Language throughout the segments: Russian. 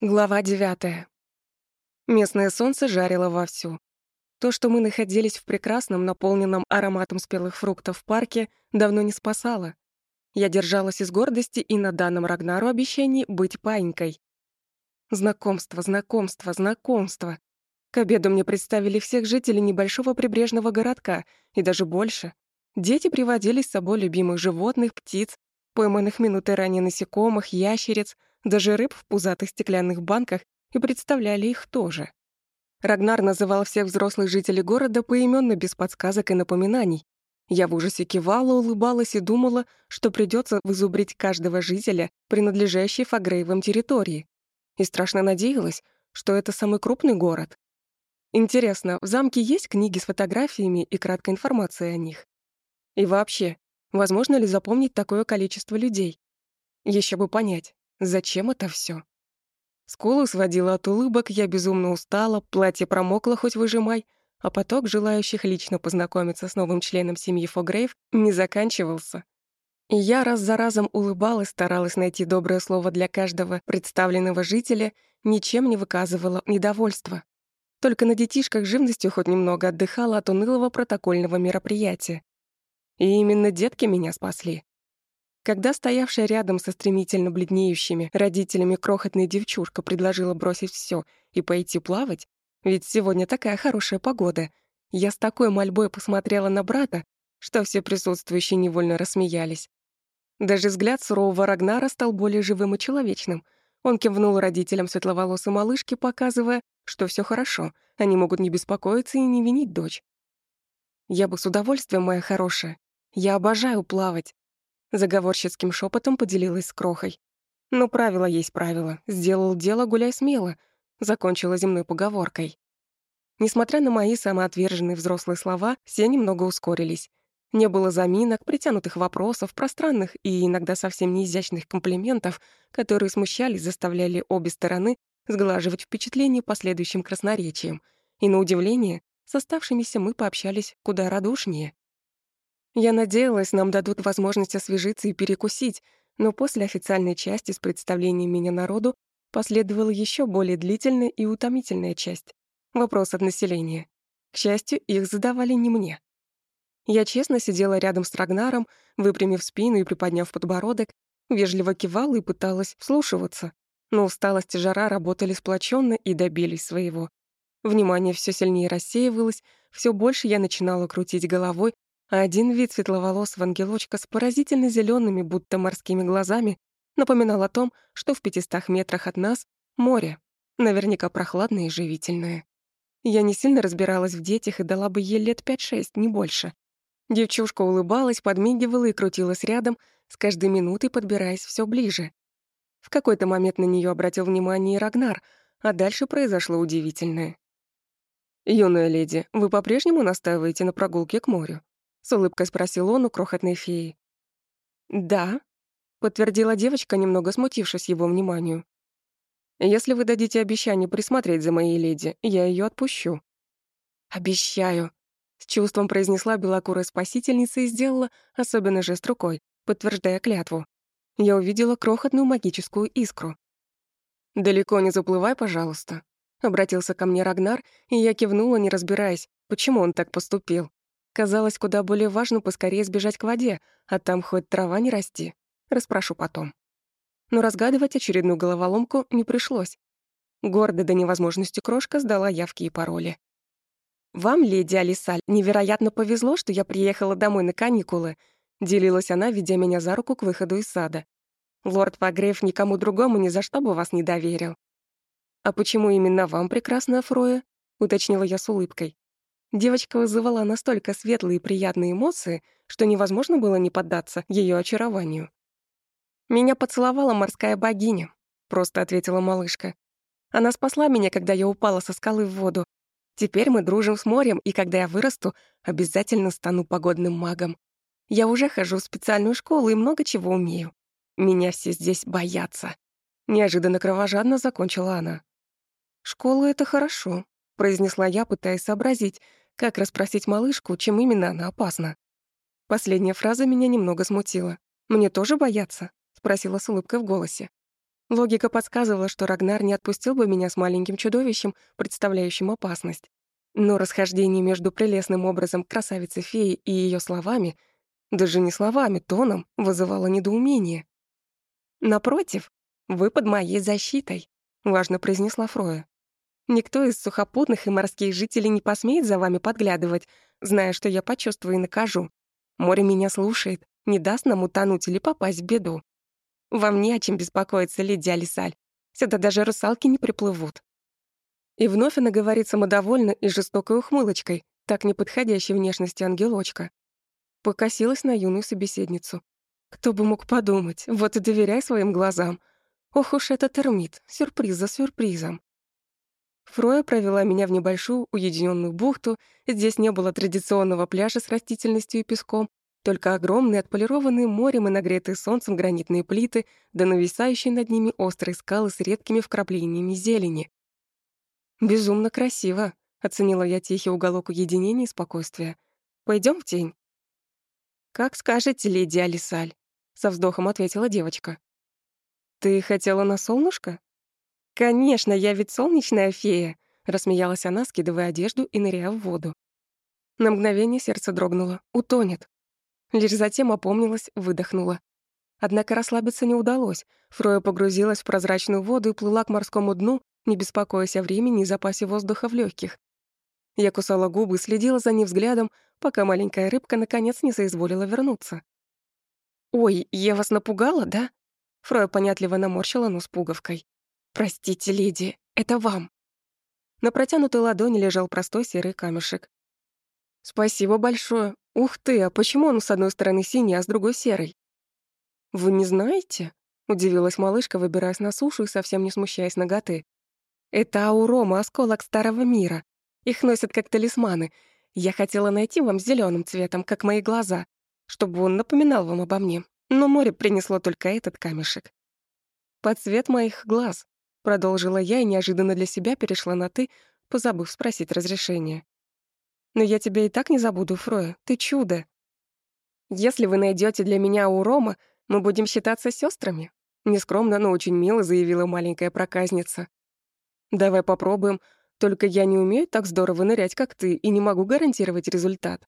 Глава девятая. Местное солнце жарило вовсю. То, что мы находились в прекрасном, наполненном ароматом спелых фруктов парке, давно не спасало. Я держалась из гордости и на данном Рагнару обещании быть паинькой. Знакомство, знакомство, знакомство. К обеду мне представили всех жителей небольшого прибрежного городка, и даже больше. Дети приводили с собой любимых животных, птиц, пойманных минуты ранее насекомых, ящериц, даже рыб в пузатых стеклянных банках и представляли их тоже. Рагнар называл всех взрослых жителей города поименно без подсказок и напоминаний. Я в ужасе кивала, улыбалась и думала, что придется вызубрить каждого жителя, принадлежащей Фагрейвым территории. И страшно надеялась, что это самый крупный город. Интересно, в замке есть книги с фотографиями и краткой информацией о них? И вообще, возможно ли запомнить такое количество людей? Еще бы понять, Зачем это все? Скулу сводила от улыбок, я безумно устала, платье промокло, хоть выжимай, а поток желающих лично познакомиться с новым членом семьи Фогрейв не заканчивался. И я раз за разом улыбалась, старалась найти доброе слово для каждого представленного жителя, ничем не выказывала недовольства. Только на детишках живностью хоть немного отдыхала от унылого протокольного мероприятия. И именно детки меня спасли. Когда стоявшая рядом со стремительно бледнеющими родителями крохотная девчушка предложила бросить все и пойти плавать, ведь сегодня такая хорошая погода, я с такой мольбой посмотрела на брата, что все присутствующие невольно рассмеялись. Даже взгляд сурового Рагнара стал более живым и человечным. Он кивнул родителям светловолосой малышки, показывая, что все хорошо, они могут не беспокоиться и не винить дочь. «Я бы с удовольствием, моя хорошая. Я обожаю плавать. Заговорщицким шепотом поделилась с Крохой. Но правило есть правило. Сделал дело, гуляй смело. Закончила земной поговоркой. Несмотря на мои самоотверженные взрослые слова, все немного ускорились. Не было заминок, притянутых вопросов, пространных и иногда совсем неизящных комплиментов, которые смущали, заставляли обе стороны сглаживать впечатление последующим красноречием. И на удивление, с оставшимися мы пообщались куда радушнее. Я надеялась, нам дадут возможность освежиться и перекусить, но после официальной части с представлением меня народу последовала еще более длительная и утомительная часть — вопрос от населения. К счастью, их задавали не мне. Я честно сидела рядом с Рагнаром, выпрямив спину и приподняв подбородок, вежливо кивала и пыталась вслушиваться. Но усталость и жара работали сплоченно и добились своего. Внимание все сильнее рассеивалось, все больше я начинала крутить головой, один вид светловолосого ангелочка с поразительно зелеными, будто морскими глазами, напоминал о том, что в пятистах метрах от нас море, наверняка прохладное и живительное. Я не сильно разбиралась в детях и дала бы ей лет пять-шесть, не больше. Девчушка улыбалась, подмигивала и крутилась рядом, с каждой минутой подбираясь все ближе. В какой-то момент на нее обратил внимание Рагнар, а дальше произошло удивительное. «Юная леди, вы по-прежнему настаиваете на прогулке к морю?» С улыбкой спросил он у крохотной феи. «Да», — подтвердила девочка, немного смутившись его вниманию. «Если вы дадите обещание присмотреть за моей леди, я ее отпущу». «Обещаю», — с чувством произнесла белокурая спасительница и сделала особенный жест рукой, подтверждая клятву. Я увидела крохотную магическую искру. «Далеко не заплывай, пожалуйста», — обратился ко мне Рагнар, и я кивнула, не разбираясь, почему он так поступил. Казалось, куда более важно поскорее сбежать к воде, а там хоть трава не расти. Распрошу потом. Но разгадывать очередную головоломку не пришлось. Гордо до невозможности крошка сдала явки и пароли. «Вам, леди Алисаль, невероятно повезло, что я приехала домой на каникулы», делилась она, ведя меня за руку к выходу из сада. «Лорд Погрев никому другому ни за что бы вас не доверил». «А почему именно вам, прекрасная Фроя?» — уточнила я с улыбкой. Девочка вызывала настолько светлые и приятные эмоции, что невозможно было не поддаться ее очарованию. «Меня поцеловала морская богиня», — просто ответила малышка. «Она спасла меня, когда я упала со скалы в воду. Теперь мы дружим с морем, и когда я вырасту, обязательно стану погодным магом. Я уже хожу в специальную школу и много чего умею. Меня все здесь боятся». Неожиданно кровожадно закончила она. «Школа — это хорошо», — произнесла я, пытаясь сообразить, как расспросить малышку, чем именно она опасна? Последняя фраза меня немного смутила. «Мне тоже бояться?» — спросила с улыбкой в голосе. Логика подсказывала, что Рагнар не отпустил бы меня с маленьким чудовищем, представляющим опасность. Но расхождение между прелестным образом красавицы-феи и ее словами, даже не словами, тоном, вызывало недоумение. «Напротив, вы под моей защитой», — важно произнесла Фроя. «Никто из сухопутных и морских жителей не посмеет за вами подглядывать, зная, что я почувствую и накажу. Море меня слушает, не даст нам утонуть или попасть в беду. Вам не о чем беспокоиться, леди Алисаль. Сюда даже русалки не приплывут». И вновь она говорит самодовольно и жестокой ухмылочкой, так неподходящей внешности ангелочка. Покосилась на юную собеседницу. Кто бы мог подумать, вот и доверяй своим глазам. Ох уж этот термит, сюрприз за сюрпризом. Фроя провела меня в небольшую уединенную бухту. Здесь не было традиционного пляжа с растительностью и песком, только огромные, отполированные морем и нагретые солнцем гранитные плиты, да нависающие над ними острые скалы с редкими вкраплениями зелени. «Безумно красиво», — оценила я тихий уголок уединения и спокойствия. Пойдем в тень?» «Как скажете, леди Алисаль», — со вздохом ответила девочка. «Ты хотела на солнышко?» «Конечно, я ведь солнечная фея», — рассмеялась она, скидывая одежду и ныряя в воду. На мгновение сердце дрогнуло. Утонет. Лишь затем опомнилась, выдохнула. Однако расслабиться не удалось. Фроя погрузилась в прозрачную воду и плыла к морскому дну, не беспокоясь о времени и запасе воздуха в легких. Я кусала губы, следила за ней взглядом, пока маленькая рыбка наконец не соизволила вернуться. «Ой, я вас напугала, да?» Фроя понятливо наморщила нос пуговкой. «Простите, леди, это вам». На протянутой ладони лежал простой серый камешек. «Спасибо большое. Ух ты, а почему он с одной стороны синий, а с другой серый?» «Вы не знаете?» — удивилась малышка, выбираясь на сушу и совсем не смущаясь ноготы. «Это аурома, осколок старого мира. Их носят как талисманы. Я хотела найти вам зеленым цветом, как мои глаза, чтобы он напоминал вам обо мне, но море принесло только этот камешек. «Под цвет моих глаз», — продолжила я и неожиданно для себя перешла на «ты», позабыв спросить разрешения. «Но я тебя и так не забуду, Фроя, ты чудо. Если вы найдете для меня у Рома, мы будем считаться сестрами. нескромно, но очень мило заявила маленькая проказница. «Давай попробуем, только я не умею так здорово нырять, как ты, и не могу гарантировать результат».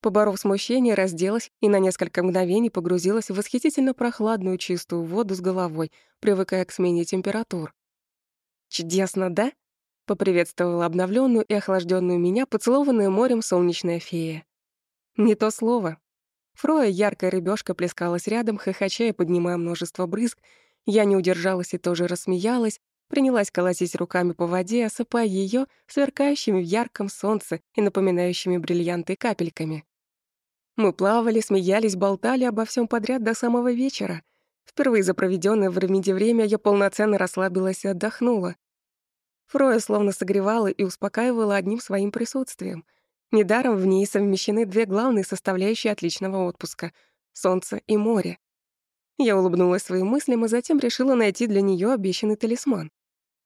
Поборов смущение, разделась и на несколько мгновений погрузилась в восхитительно прохладную чистую воду с головой, привыкая к смене температур. «Чудесно, да?» — поприветствовала обновленную и охлажденную меня, поцелованная морем солнечная фея. «Не то слово». Фроя, яркая рыбешка, плескалась рядом, хохоча и поднимая множество брызг. Я не удержалась и тоже рассмеялась, принялась колотить руками по воде, осыпая ее сверкающими в ярком солнце и напоминающими бриллианты капельками. Мы плавали, смеялись, болтали обо всем подряд до самого вечера. Впервые за проведенное в Ремиде время я полноценно расслабилась и отдохнула. Фроя словно согревала и успокаивала одним своим присутствием. Недаром в ней совмещены две главные составляющие отличного отпуска — солнце и море. Я улыбнулась своим мыслям и затем решила найти для нее обещанный талисман.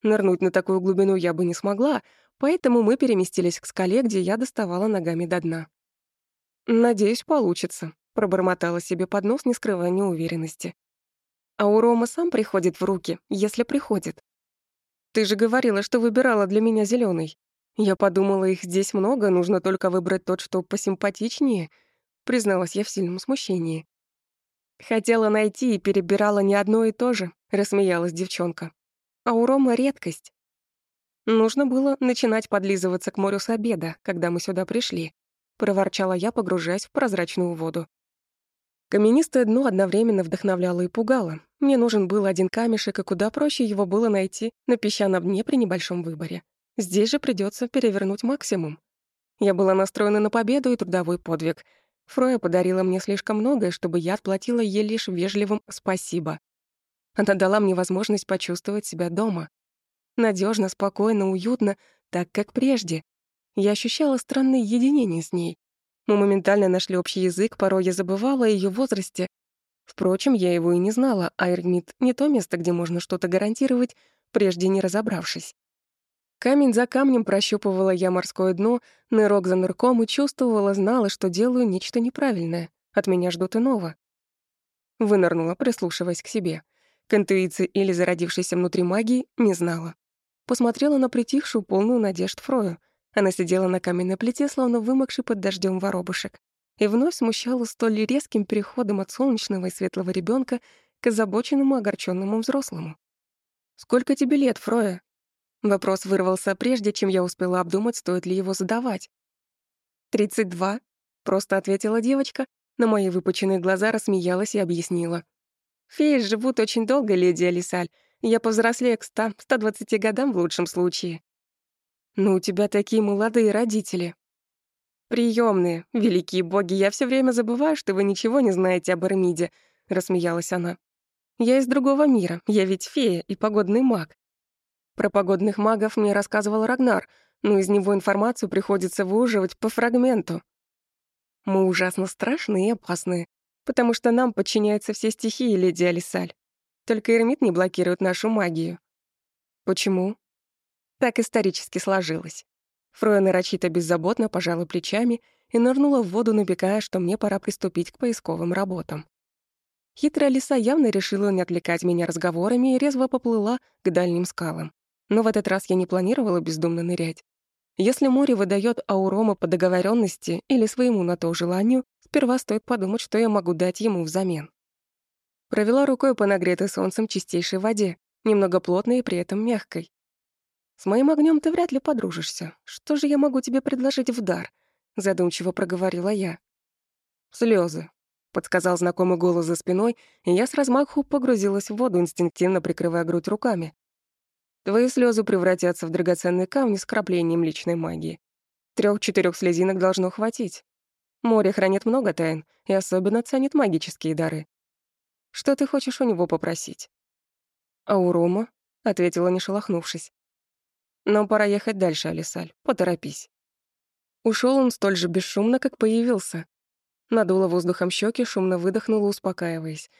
Нырнуть на такую глубину я бы не смогла, поэтому мы переместились к скале, где я доставала ногами до дна. «Надеюсь, получится», — пробормотала себе под нос, не скрывая неуверенности. «А у Рома сам приходит в руки, если приходит. Ты же говорила, что выбирала для меня зеленый. Я подумала, их здесь много, нужно только выбрать тот, что посимпатичнее», — призналась я в сильном смущении. «Хотела найти и перебирала не одно и то же», — рассмеялась девчонка. «А у Рома редкость». Нужно было начинать подлизываться к морю с обеда, когда мы сюда пришли проворчала я, погружаясь в прозрачную воду. Каменистое дно одновременно вдохновляло и пугало. Мне нужен был один камешек, и куда проще его было найти на песчаном дне при небольшом выборе. Здесь же придется перевернуть максимум. Я была настроена на победу и трудовой подвиг. Фроя подарила мне слишком многое, чтобы я отплатила ей лишь вежливым «спасибо». Она дала мне возможность почувствовать себя дома. надежно, спокойно, уютно, так, как прежде. Я ощущала странное единение с ней. Мы моментально нашли общий язык, порой я забывала о её возрасте. Впрочем, я его и не знала, а Эрмит — не то место, где можно что-то гарантировать, прежде не разобравшись. Камень за камнем прощупывала я морское дно, нырок за нырком и чувствовала, знала, что делаю нечто неправильное. От меня ждут иного. Вынырнула, прислушиваясь к себе. К интуиции или зародившейся внутри магии, не знала. Посмотрела на притихшую, полную надежд Фрою. Она сидела на каменной плите, словно вымокший под дождем воробушек. И вновь смущала столь резким переходом от солнечного и светлого ребенка к озабоченному, огорченному взрослому. «Сколько тебе лет, Фроя?» Вопрос вырвался прежде, чем я успела обдумать, стоит ли его задавать. «Тридцать два», — просто ответила девочка, на мои выпученные глаза рассмеялась и объяснила. «Феи живут очень долго, леди Алисаль. Я повзрослею к ста, ста двадцати годам в лучшем случае». «Ну, у тебя такие молодые родители». «Приёмные, великие боги, я все время забываю, что вы ничего не знаете об Эрмиде», — рассмеялась она. «Я из другого мира, я ведь фея и погодный маг. Про погодных магов мне рассказывал Рагнар, но из него информацию приходится выуживать по фрагменту. Мы ужасно страшные и опасные, потому что нам подчиняются все стихии, леди Алисаль. Только Эрмит не блокирует нашу магию. Почему? Так исторически сложилось. Фроя нарочито беззаботно пожала плечами и нырнула в воду, напекая, что мне пора приступить к поисковым работам. Хитрая лиса явно решила не отвлекать меня разговорами и резво поплыла к дальним скалам. Но в этот раз я не планировала бездумно нырять. Если море выдает аурома по договоренности или своему на то желанию, сперва стоит подумать, что я могу дать ему взамен. Провела рукой по нагретой солнцем чистейшей воде, немного плотной и при этом мягкой. «С моим огнем ты вряд ли подружишься. Что же я могу тебе предложить в дар?» — задумчиво проговорила я. Слезы, подсказал знакомый голос за спиной, и я с размаху погрузилась в воду, инстинктивно прикрывая грудь руками. Твои слезы превратятся в драгоценные камни с краплением личной магии. Трех-четырех слезинок должно хватить. Море хранит много тайн и особенно ценит магические дары. Что ты хочешь у него попросить? А у Рома? ответила, не шелохнувшись. Нам пора ехать дальше, Алисаль. Поторопись. Ушел он столь же бесшумно, как появился. Надула воздухом щеки, шумно выдохнула, успокаиваясь.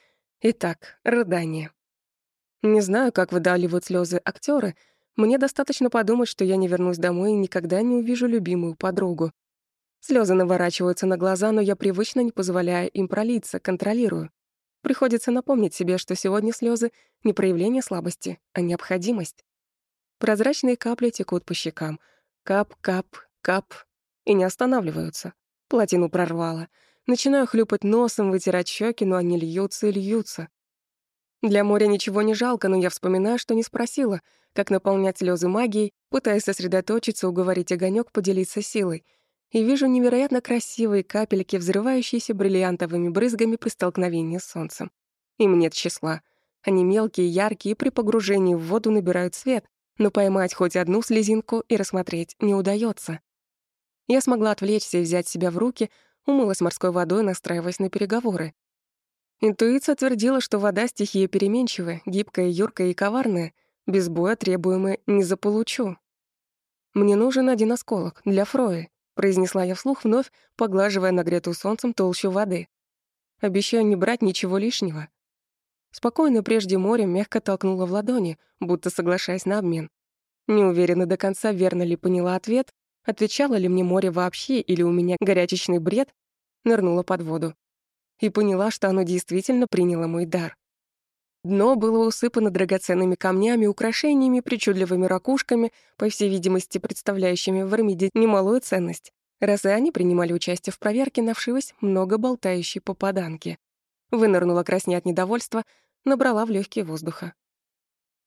Итак, рыдание. Не знаю, как выдавливают слезы актеры. Мне достаточно подумать, что я не вернусь домой и никогда не увижу любимую подругу. Слезы наворачиваются на глаза, но я привычно не позволяю им пролиться, контролирую. Приходится напомнить себе, что сегодня слезы не проявление слабости, а необходимость. Прозрачные капли текут по щекам. Кап, кап, кап. И не останавливаются. Плотину прорвало. Начинаю хлюпать носом, вытирать щеки, но они льются и льются. Для моря ничего не жалко, но я вспоминаю, что не спросила, как наполнять слезы магией, пытаясь сосредоточиться, уговорить огонек поделиться силой. И вижу невероятно красивые капельки, взрывающиеся бриллиантовыми брызгами при столкновении с солнцем. Им нет числа. Они мелкие, яркие, и при погружении в воду набирают цвет, но поймать хоть одну слезинку и рассмотреть не удается. Я смогла отвлечься и взять себя в руки, умылась морской водой, настраиваясь на переговоры. Интуиция твердила, что вода — стихия переменчивая, гибкая, юркая и коварная. Без боя требуемое не заполучу. «Мне нужен один осколок для Фрои», — произнесла я вслух, вновь поглаживая нагретую солнцем толщу воды. «Обещаю не брать ничего лишнего». Спокойно прежде морем мягко толкнула в ладони, будто соглашаясь на обмен. Не уверена до конца, верно ли поняла ответ, отвечала ли мне море вообще или у меня горячечный бред, нырнула под воду и поняла, что оно действительно приняло мой дар. Дно было усыпано драгоценными камнями, украшениями, причудливыми ракушками, по всей видимости, представляющими в Эрмиде немалую ценность, раз и они принимали участие в проверке на вшивость много болтающей попаданки. Вынырнула краснея от недовольства, набрала в легкие воздуха.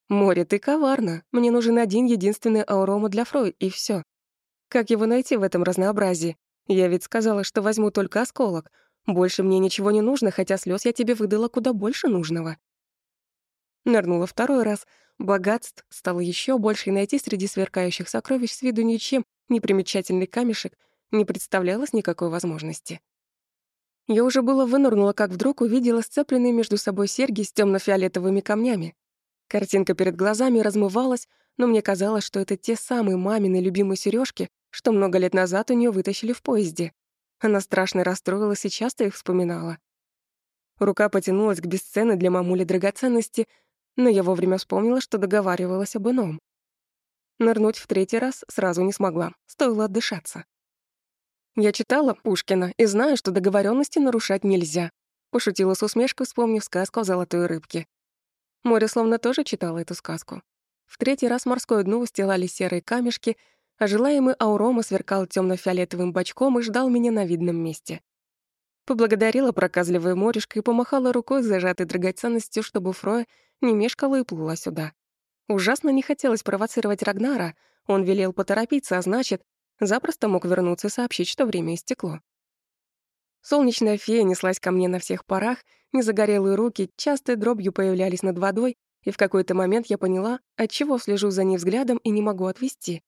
«Море, ты коварна. Мне нужен один единственный аурома для Фрой, и все. Как его найти в этом разнообразии? Я ведь сказала, что возьму только осколок, больше мне ничего не нужно, хотя слез я тебе выдала куда больше нужного. Нырнула второй раз. Богатств стало еще больше, и найти среди сверкающих сокровищ с виду ничем непримечательный камешек не представлялось никакой возможности. Я уже было вынырнула, как вдруг увидела сцепленные между собой серьги с темно фиолетовыми камнями. Картинка перед глазами размывалась, но мне казалось, что это те самые мамины любимые сережки, что много лет назад у нее вытащили в поезде. Она страшно расстроилась и часто их вспоминала. Рука потянулась к бесценной для мамули драгоценности, но я вовремя вспомнила, что договаривалась об ином. Нырнуть в третий раз сразу не смогла, стоило отдышаться. Я читала Пушкина и знаю, что договоренности нарушать нельзя. Пошутила с усмешкой, вспомнив сказку о золотой рыбке. Море словно тоже читало эту сказку. В третий раз морское дно устилали серые камешки, а желаемый аурома сверкал темно фиолетовым бочком и ждал меня на видном месте. Поблагодарила проказливая морюшка и помахала рукой с зажатой драгоценностью, чтобы Фроя не мешкала и плыла сюда. Ужасно не хотелось провоцировать Рагнара, он велел поторопиться, а значит, запросто мог вернуться и сообщить, что время истекло. Солнечная фея неслась ко мне на всех парах, незагорелые руки частой дробью появлялись над водой, и в какой-то момент я поняла, отчего слежу за ней взглядом и не могу отвести.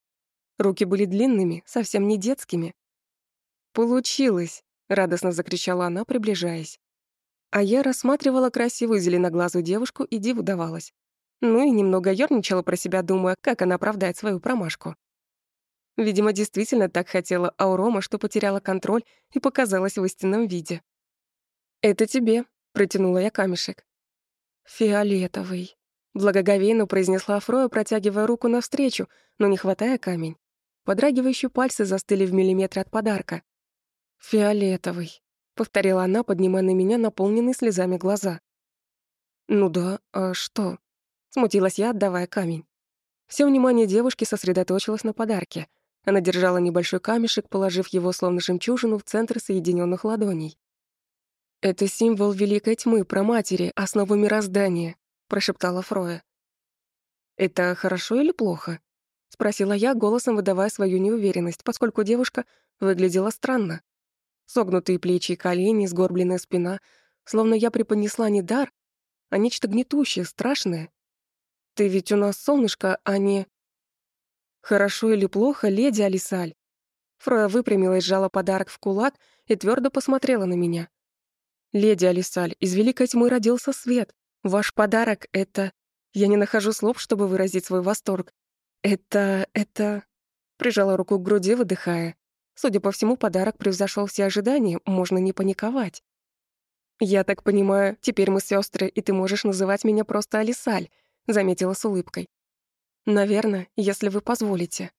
Руки были длинными, совсем не детскими. «Получилось!» — радостно закричала она, приближаясь. А я рассматривала красивую зеленоглазую девушку и диву давалась. Ну и немного ёрничала про себя, думая, как она оправдает свою промашку. Видимо, действительно так хотела Аурома, что потеряла контроль и показалась в истинном виде. «Это тебе», — протянула я камешек. «Фиолетовый», — благоговейно произнесла Фроя, протягивая руку навстречу, но не хватая камень. Подрагивающие пальцы застыли в миллиметре от подарка. «Фиолетовый», — повторила она, поднимая на меня наполненные слезами глаза. «Ну да, а что?» — смутилась я, отдавая камень. Все внимание девушки сосредоточилось на подарке. Она держала небольшой камешек, положив его словно жемчужину в центр соединенных ладоней. «Это символ великой тьмы, проматери, основы мироздания», — прошептала Фроя. «Это хорошо или плохо?» — спросила я, голосом выдавая свою неуверенность, поскольку девушка выглядела странно. Согнутые плечи и колени, сгорбленная спина, словно я преподнесла не дар, а нечто гнетущее, страшное. «Ты ведь у нас солнышко, а не...» «Хорошо или плохо, леди Алисаль?» Фроя выпрямилась, сжала подарок в кулак и твердо посмотрела на меня. «Леди Алисаль, из великой тьмы родился свет. Ваш подарок — это... Я не нахожу слов, чтобы выразить свой восторг. Это... это...» Прижала руку к груди, выдыхая. Судя по всему, подарок превзошел все ожидания, можно не паниковать. «Я так понимаю, теперь мы сестры, и ты можешь называть меня просто Алисаль», заметила с улыбкой. Наверное, если вы позволите.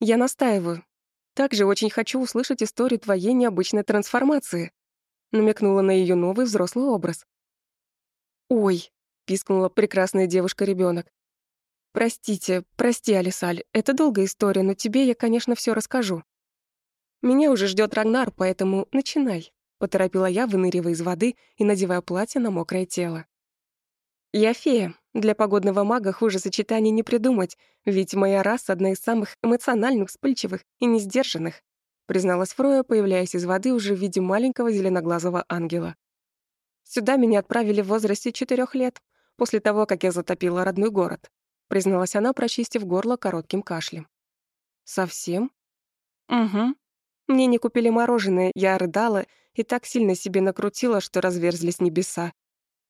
Я настаиваю. Также очень хочу услышать историю твоей необычной трансформации. Намекнула на ее новый взрослый образ. «Ой», — пискнула прекрасная девушка ребенок. «Простите, прости, Алисаль, это долгая история, но тебе я, конечно, все расскажу. Меня уже ждет Рагнар, поэтому начинай», — поторопила я, выныривая из воды и надевая платье на мокрое тело. «Я фея, для погодного мага хуже сочетаний не придумать, ведь моя раса одна из самых эмоциональных, вспыльчивых и несдержанных, призналась Фроя, появляясь из воды уже в виде маленького зеленоглазого ангела. Сюда меня отправили в возрасте четырех лет, после того, как я затопила родной город, призналась она, прочистив горло коротким кашлем. Совсем? Угу. Мне не купили мороженое, я рыдала и так сильно себе накрутила, что разверзлись небеса.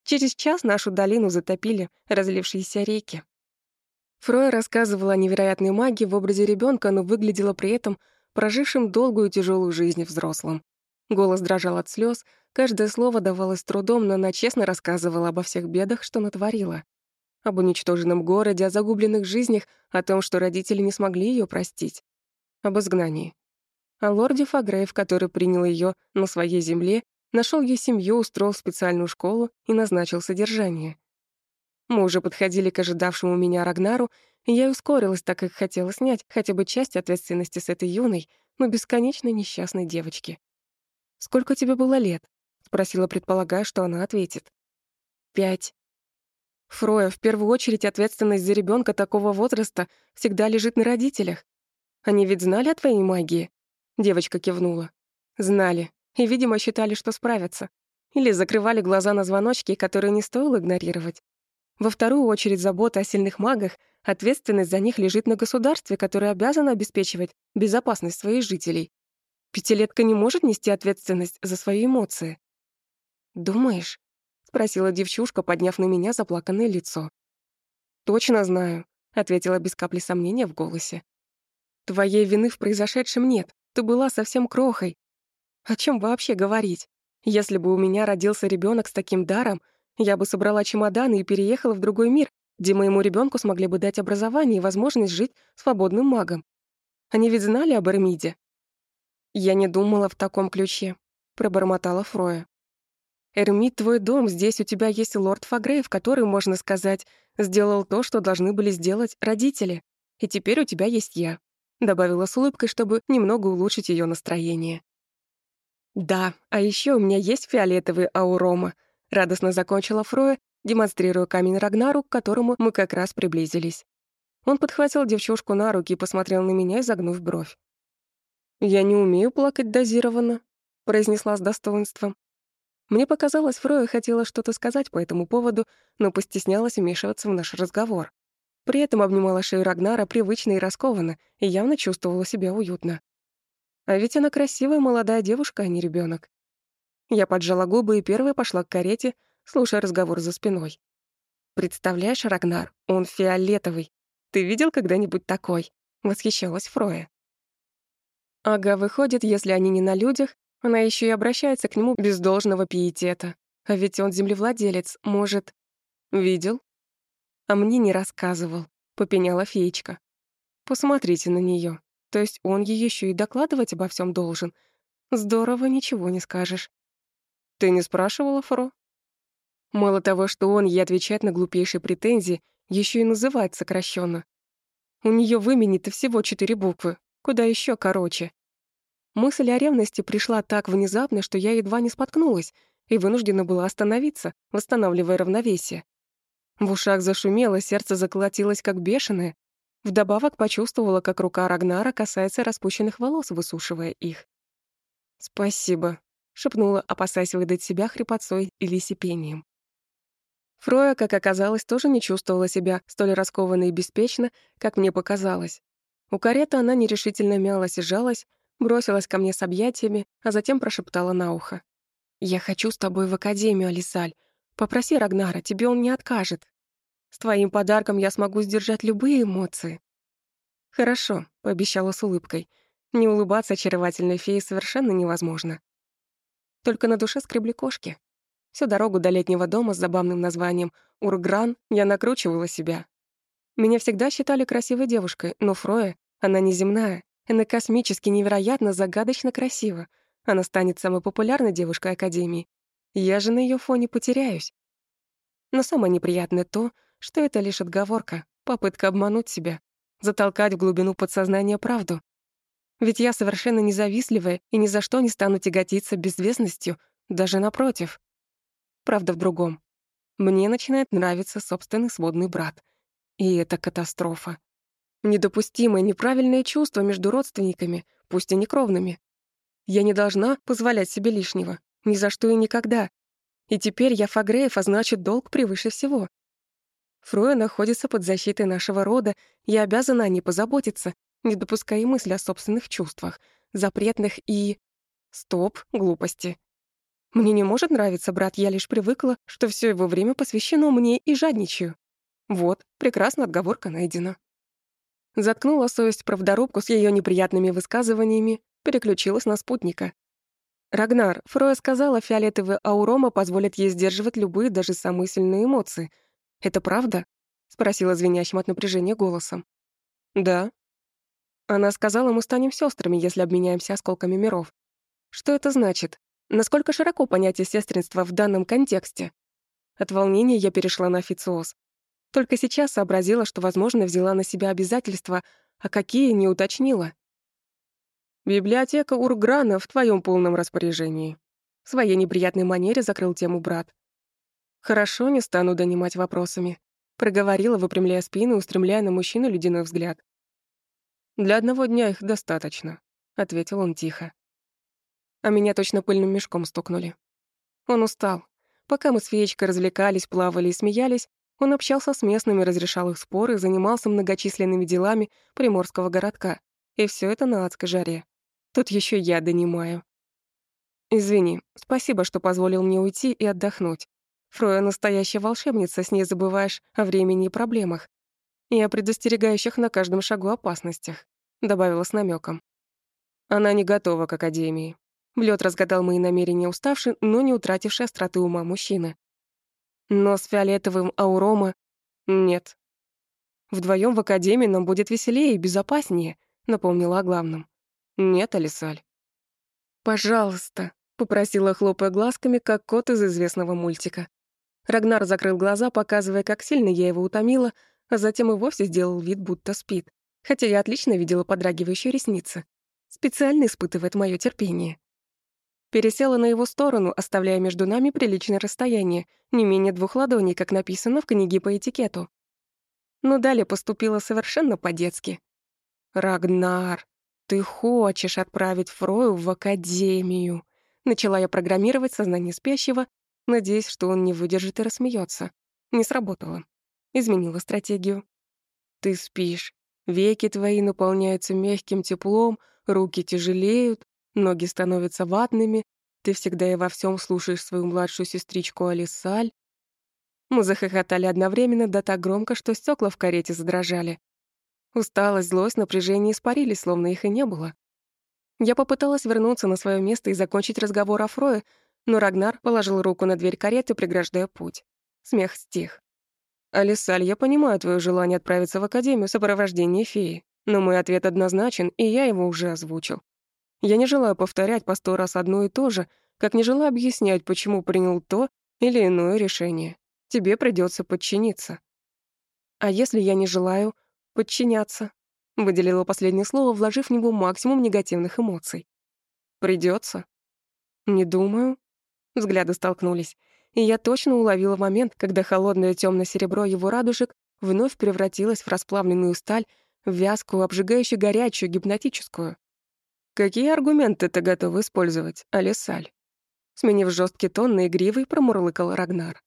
Через час нашу долину затопили разлившиеся реки. Фроя рассказывала о невероятной магии в образе ребенка, но выглядела при этом прожившим долгую тяжелую жизнь взрослым. Голос дрожал от слез, каждое слово давалось трудом, но она честно рассказывала обо всех бедах, что натворила. Об уничтоженном городе, о загубленных жизнях, о том, что родители не смогли ее простить. Об изгнании. О лорде Фагреев, который принял ее на своей земле Нашел ей семью, устроил специальную школу и назначил содержание. Мы уже подходили к ожидавшему меня Рагнару, и я ускорилась, так как хотела снять хотя бы часть ответственности с этой юной, но бесконечно несчастной девочки. «Сколько тебе было лет?» — спросила, предполагая, что она ответит. «Пять». «Фроя, в первую очередь ответственность за ребенка такого возраста всегда лежит на родителях. Они ведь знали о твоей магии?» Девочка кивнула. «Знали и, видимо, считали, что справятся. Или закрывали глаза на звоночки, которые не стоило игнорировать. Во вторую очередь забота о сильных магах, ответственность за них лежит на государстве, которое обязано обеспечивать безопасность своих жителей. Пятилетка не может нести ответственность за свои эмоции. «Думаешь?» — спросила девчушка, подняв на меня заплаканное лицо. «Точно знаю», — ответила без капли сомнения в голосе. «Твоей вины в произошедшем нет. Ты была совсем крохой, о чем вообще говорить? Если бы у меня родился ребенок с таким даром, я бы собрала чемоданы и переехала в другой мир, где моему ребенку смогли бы дать образование и возможность жить свободным магом. Они ведь знали об Эрмиде. Я не думала в таком ключе, пробормотала Фроя. Эрмит — твой дом, здесь у тебя есть лорд Фагрейв, который, можно сказать, сделал то, что должны были сделать родители. И теперь у тебя есть я», — добавила с улыбкой, чтобы немного улучшить ее настроение. «Да, а еще у меня есть фиолетовый аурома», — радостно закончила Фроя, демонстрируя камень Рагнару, к которому мы как раз приблизились. Он подхватил девчушку на руки и посмотрел на меня, изогнув бровь. «Я не умею плакать дозированно», — произнесла с достоинством. Мне показалось, Фроя хотела что-то сказать по этому поводу, но постеснялась вмешиваться в наш разговор. При этом обнимала шею Рагнара привычно и раскованно, и явно чувствовала себя уютно. А ведь она красивая молодая девушка, а не ребенок. Я поджала губы и первая пошла к карете, слушая разговор за спиной. «Представляешь, Рагнар, он фиолетовый. Ты видел когда-нибудь такой?» — восхищалась Фроя. Ага, выходит, если они не на людях, она еще и обращается к нему без должного пиетета. А ведь он землевладелец, может... Видел? А мне не рассказывал, попеняла феечка. Посмотрите на нее. То есть он ей еще и докладывать обо всем должен. Здорово, ничего не скажешь. Ты не спрашивала, Фро? Мало того, что он ей отвечает на глупейшие претензии, еще и называет сокращенно. У нее в имени-то всего четыре буквы, куда еще короче. Мысль о ревности пришла так внезапно, что я едва не споткнулась и вынуждена была остановиться, восстанавливая равновесие. В ушах зашумело, сердце заколотилось как бешеное. Вдобавок почувствовала, как рука Рагнара касается распущенных волос, высушивая их. «Спасибо», — шепнула, опасаясь выдать себя хрипотцой или сипением. Фроя, как оказалось, тоже не чувствовала себя столь раскованно и беспечно, как мне показалось. У кареты она нерешительно мялась и жалась, бросилась ко мне с объятиями, а затем прошептала на ухо. «Я хочу с тобой в академию, Алисаль. Попроси Рагнара, тебе он не откажет. С твоим подарком я смогу сдержать любые эмоции». «Хорошо», — пообещала с улыбкой. Не улыбаться очаровательной фее совершенно невозможно. Только на душе скребли кошки. Всю дорогу до летнего дома с забавным названием «Ургран» я накручивала себя. Меня всегда считали красивой девушкой, но Фроя, она неземная, она космически невероятно загадочно красива. Она станет самой популярной девушкой Академии. Я же на ее фоне потеряюсь. Но самое неприятное то, что это лишь отговорка, попытка обмануть себя, затолкать в глубину подсознания правду. Ведь я совершенно независливая и ни за что не стану тяготиться безвестностью, даже напротив. Правда в другом. Мне начинает нравиться собственный сводный брат. И это катастрофа. Недопустимое неправильное чувство между родственниками, пусть и не кровными. Я не должна позволять себе лишнего. Ни за что и никогда. И теперь я Фагреев, а значит, долг превыше всего. Фроя находится под защитой нашего рода, я обязана о ней позаботиться, не допуская мысли о собственных чувствах, запретных и... Стоп, глупости. Мне не может нравиться брат, я лишь привыкла, что все его время посвящено мне и жадничаю. Вот, прекрасно отговорка найдена. Заткнула совесть правдорубку с ее неприятными высказываниями, переключилась на спутника. Рагнар, Фроя сказала, фиолетовый аурома позволит ей сдерживать любые, даже самые сильные эмоции. «Это правда?» — спросила звенящим от напряжения голосом. «Да». Она сказала, мы станем сестрами, если обменяемся осколками миров. Что это значит? Насколько широко понятие сестринства в данном контексте? От волнения я перешла на официоз. Только сейчас сообразила, что, возможно, взяла на себя обязательства, а какие не уточнила. «Библиотека Урграна в твоем полном распоряжении». В своей неприятной манере закрыл тему брат. «Хорошо, не стану донимать вопросами», — проговорила, выпрямляя спину, устремляя на мужчину ледяной взгляд. «Для одного дня их достаточно», — ответил он тихо. А меня точно пыльным мешком стукнули. Он устал. Пока мы с феечкой развлекались, плавали и смеялись, он общался с местными, разрешал их споры, занимался многочисленными делами приморского городка. И все это на адской жаре. Тут еще я донимаю. Извини, спасибо, что позволил мне уйти и отдохнуть. Фроя настоящая волшебница, с ней забываешь о времени и проблемах. И о предостерегающих на каждом шагу опасностях, добавила с намеком. Она не готова к академии. В лёд разгадал мои намерения уставший, но не утративший остроты ума мужчина. Но с фиолетовым аурома нет. Вдвоем в академии нам будет веселее и безопаснее, напомнила о главном. Нет, Алисаль. Пожалуйста, Попросила, хлопая глазками, как кот из известного мультика. Рагнар закрыл глаза, показывая, как сильно я его утомила, а затем и вовсе сделал вид, будто спит. Хотя я отлично видела подрагивающие ресницы. Специально испытывает мое терпение. Пересела на его сторону, оставляя между нами приличное расстояние, не менее двух ладоней, как написано в книге по этикету. Но далее поступила совершенно по-детски. «Рагнар, ты хочешь отправить Фрою в академию?» Начала я программировать сознание спящего, надеясь, что он не выдержит и рассмеется. Не сработало. Изменила стратегию. «Ты спишь. Веки твои наполняются мягким теплом, руки тяжелеют, ноги становятся ватными, ты всегда и во всем слушаешь свою младшую сестричку Алисаль». Мы захохотали одновременно, да так громко, что стекла в карете задрожали. Усталость, злость, напряжение испарились, словно их и не было. Я попыталась вернуться на свое место и закончить разговор о Фрое, но Рагнар положил руку на дверь кареты, преграждая путь. Смех стих. «Алисаль, я понимаю твое желание отправиться в Академию сопровождения феи, но мой ответ однозначен, и я его уже озвучил. Я не желаю повторять по сто раз одно и то же, как не желаю объяснять, почему принял то или иное решение. Тебе придется подчиниться. А если я не желаю подчиняться? Выделила последнее слово, вложив в него максимум негативных эмоций. Придется. Не думаю. Взгляды столкнулись, и я точно уловила момент, когда холодное темно серебро его радужек вновь превратилось в расплавленную сталь, вязкую, обжигающую горячую, гипнотическую. «Какие аргументы ты готова использовать, Алисаль?» Сменив жесткий тон на игривый, промурлыкал Рагнар.